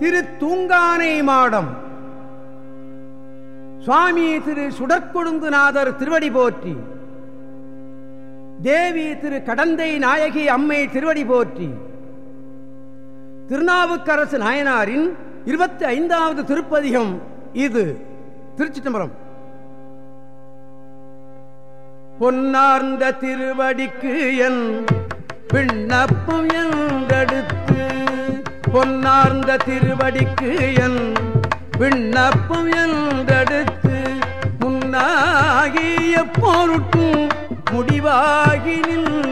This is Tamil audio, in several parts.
திரு தூங்கானை மாடம். சுவாமி திரு சுடற்கொழுந்துநாதர் திருவடி போற்றி. தேவி திரு கடந்தை நாயகி அம்மை திருவடி போற்றி. திருநாவுக்கரசு நாயனாரின் இருபத்தி ஐந்தாவது திருப்பதிகம் இது. திருச்சி தம்பரம் பொன்னார்ந்த திருவடிக்கு என் விண்ணப்பம் என்றெடுத்து பொன்னார்ந்த திருவடிக்கு என் விண்ணப்பம் என்றடுத்து முன்னாகிய போருட்டும் முடிவாகி நின்றானே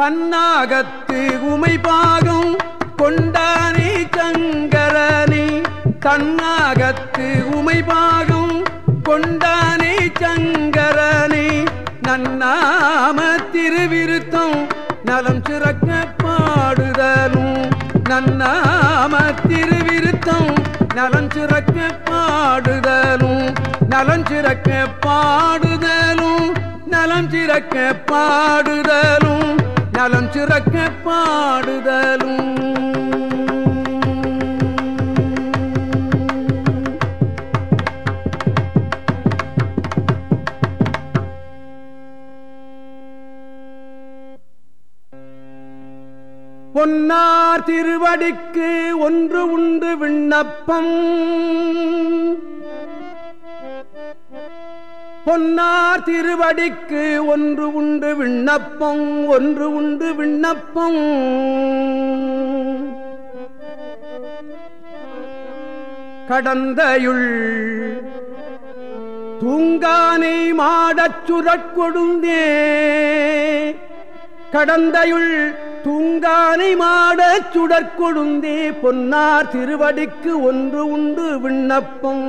தன்னாகத்து உமை பாகம் கொண்டானே சங்கரனே. தன்னாகத்து உமை பாகம் கொண்டானே சங்கரனே. நன்னாம திருவிருத்தம் நலம் சிறக்க பாடுதலும். நன்னாம திருவிருத்தம் நலம் சிறக்க பாடுதலும். நலம் சிறக்க பாடுதலும் நலம் சிறக்க பாடுதலும். நலம் சிறக்க பாடுதலும். பொன்னார் திருவடிக்கு ஒன்று உண்டு விண்ணப்பம். பொன்னார் திருவடிக்கு ஒன்று உண்டு விண்ணப்பம் ஒன்று உண்டு விண்ணப்பம். கடந்தையுள் தூங்கானை மாடச் சுரட்கொடுந்தே கடந்தையுள் தூங்கானை மாடச் சுடற்கொடுந்தே. பொன்னார் திருவடிக்கு ஒன்று உண்டு விண்ணப்பம்.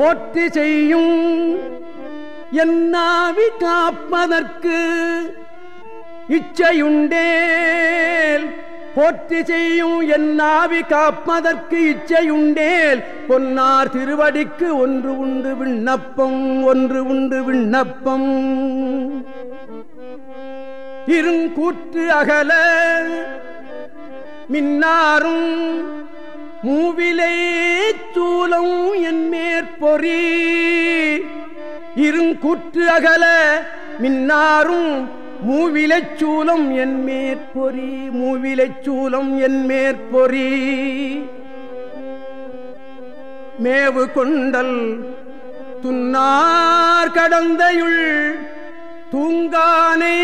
போற்றி செய்யும். என்னாவி காப்பதற்கு இச்சையுண்டேல். போற்றி செய்யும் என்னாவி காப்பதற்கு இச்சையுண்டேல். பொன்னார் திருவடிக்கு ஒன்று உண்டு விண்ணப்பம் ஒன்று உண்டு விண்ணப்பம். இருங்கூற்று அகல மின்னாரும் மூவிலே தூலம் என் மேற்பொறி. இருங்குற்று அகல மின்னாரும் மூவிலைச் சூலம் என் மேற்பொறி. மூவிலைச் சூலம் என் மேற்பொறி. மேவு கொண்டல் துன்னார் கடந்தையுள் தூங்கானை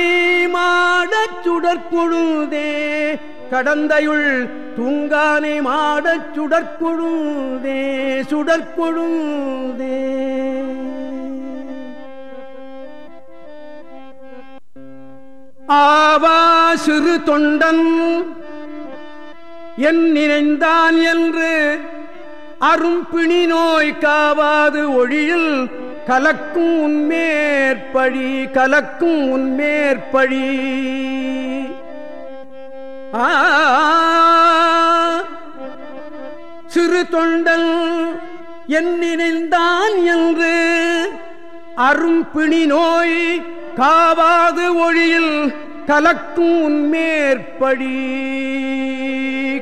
மாடச் சுடற்கொழுதே. கடந்தையுள் துங்கானை மாடச் சுடற்கொழுந்தே சுடற்கொழுந்தே. ஆவா சிறு தொண்டன் என் நினைந்தான் என்று அரும்பிணி நோய் காவாது ஒழியில் கலக்கும் உன்மேற்பழி கலக்கும் உன்மேற்பழி சிறு தொண்டல் என் நினைந்தான் என்று அரும்பிணி நோய் காவாது ஒழியில் கலக்கும் உன்மேற்படி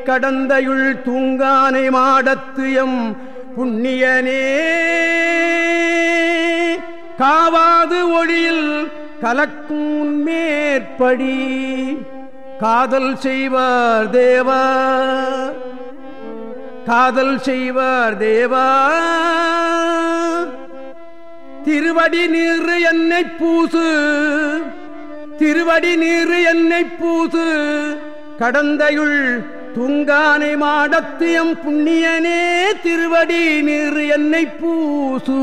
கடந்தையுள் தூங்கானை மாடத்து எம் புண்ணியனே. காவாது ஒழியில் கலக்கும் மேற்படி. காதல் செய்வார் தேவா. காதல் செய்வார் தேவா. திருவடி நீர் என்னை பூசு. திருவடி நீர் என்னை பூசு. கடந்தையுள் துங்கானை மாடத்தியம் புண்ணியனே திருவடி நீர் என்னை பூசு.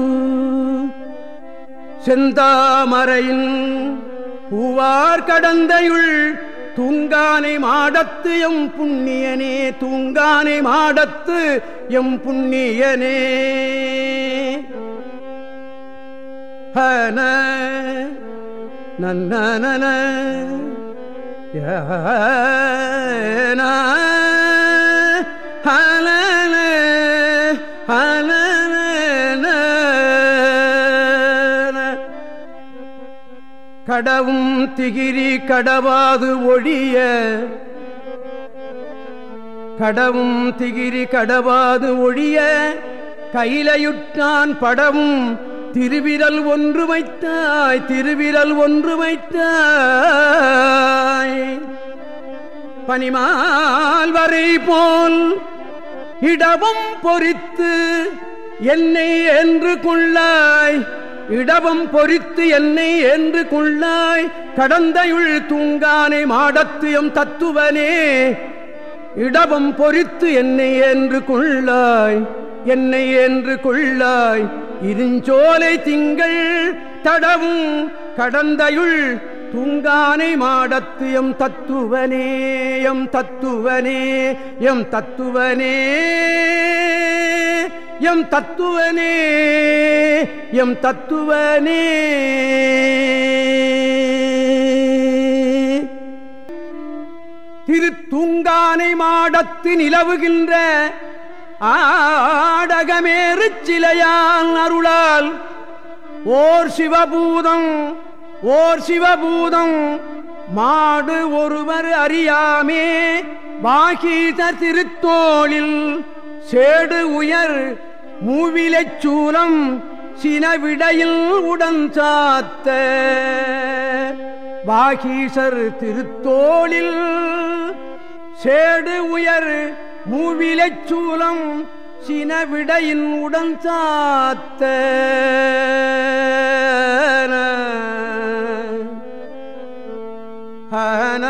செந்தாமரையின் பூவார் கடந்தையுள் தூங்கானை மாடத்து எம் புண்ணியனே தூங்கானை மாடத்து எம் புண்ணியனே ஹன நன்னன கடவும் திகிரி கடவாது ஒழிய. கடவும் திகிரி கடவாது ஒழிய. கையிலையுற்றான் படவும் திருவிரல் ஒன்று வைத்தாய் திருவிரல் ஒன்று வைத்தாய். பனிமால் வரை போல் இடவும் பொறித்து என்னை என்று கொள்ளாய். இடவம் பொறித்து என்னை என்று கொள்ளாய். கடந்தையுள் தூங்கானை மாடத்தியம் தத்துவனே. இடவம் பொறித்து என்னை என்று கொள்ளாய். என்னை என்று கொள்ளாய். இருஞ்சோலை திங்கள் தடவும் கடந்தையுள் தூங்கானை மாடத்து எம் தத்துவனே. எம் தத்துவனே எம் தத்துவனே. எம் தத்துவனே எம் தத்துவனே. திருத்தூங்கானை மாடத்து நிலவுகின்ற ஆடகமேறு சிலையான் அருளால் ஓர் சிவபூதம் ஓர் சிவபூதம் மாடு ஒருவர் அறியாமே. பாகீத திருத்தோளில் சேடு உயர் மூவிலைச் சூலம் சினவிடையில் உடன் சாத்த வாகீசர் திருத்தோளில் சேடு உயர் மூவிலைச் சூலம் சினவிடையின் உடன் சாத்த ஹன